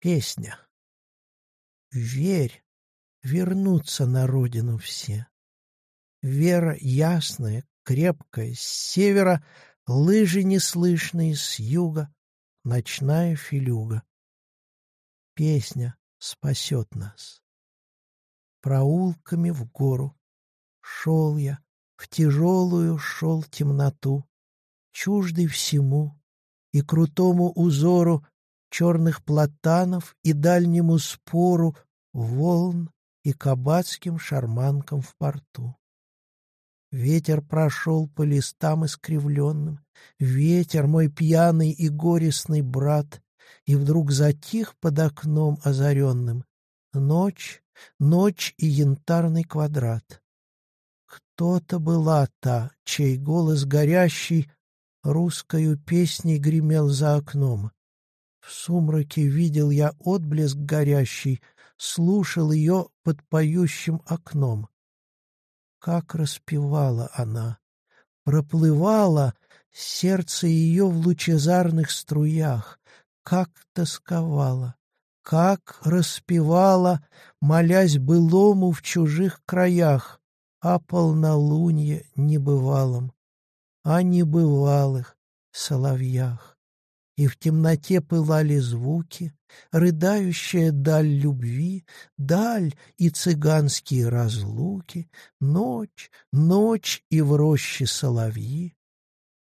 Песня. Верь, вернутся на родину все. Вера ясная, крепкая, с севера, Лыжи неслышные с юга, Ночная филюга. Песня спасет нас. Проулками в гору шел я, В тяжелую шел темноту, Чуждый всему и крутому узору черных платанов и дальнему спору волн и кабацким шарманкам в порту. Ветер прошел по листам искривленным, Ветер, мой пьяный и горестный брат, И вдруг затих под окном озаренным. Ночь, ночь и янтарный квадрат. Кто-то была та, чей голос горящий Русскою песней гремел за окном. В сумраке видел я отблеск горящий, слушал ее под поющим окном. Как распевала она, проплывала сердце ее в лучезарных струях, как тосковала, как распевала, молясь былому в чужих краях, о полнолунье небывалом, о небывалых соловьях и в темноте пылали звуки, рыдающая даль любви, даль и цыганские разлуки, ночь, ночь и в роще соловьи.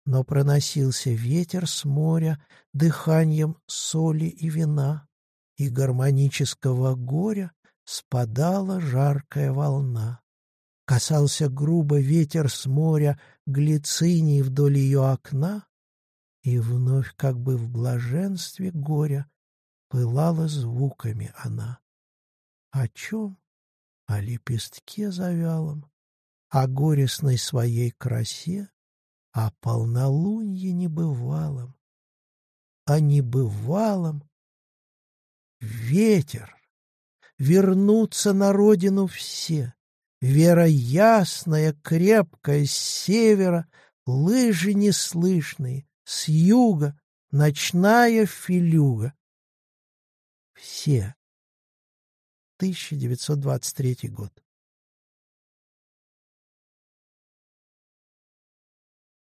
Но проносился ветер с моря дыханием соли и вина, и гармонического горя спадала жаркая волна. Касался грубо ветер с моря глициний вдоль ее окна, и вновь, как бы в блаженстве горя, пылала звуками она. О чем? О лепестке завялом, о горестной своей красе, о полнолунье небывалом, о небывалом. Ветер! Вернутся на родину все, Вера ясная, крепкая, с севера, Лыжи неслышные, с юга ночная филюга. Все. 1923 год.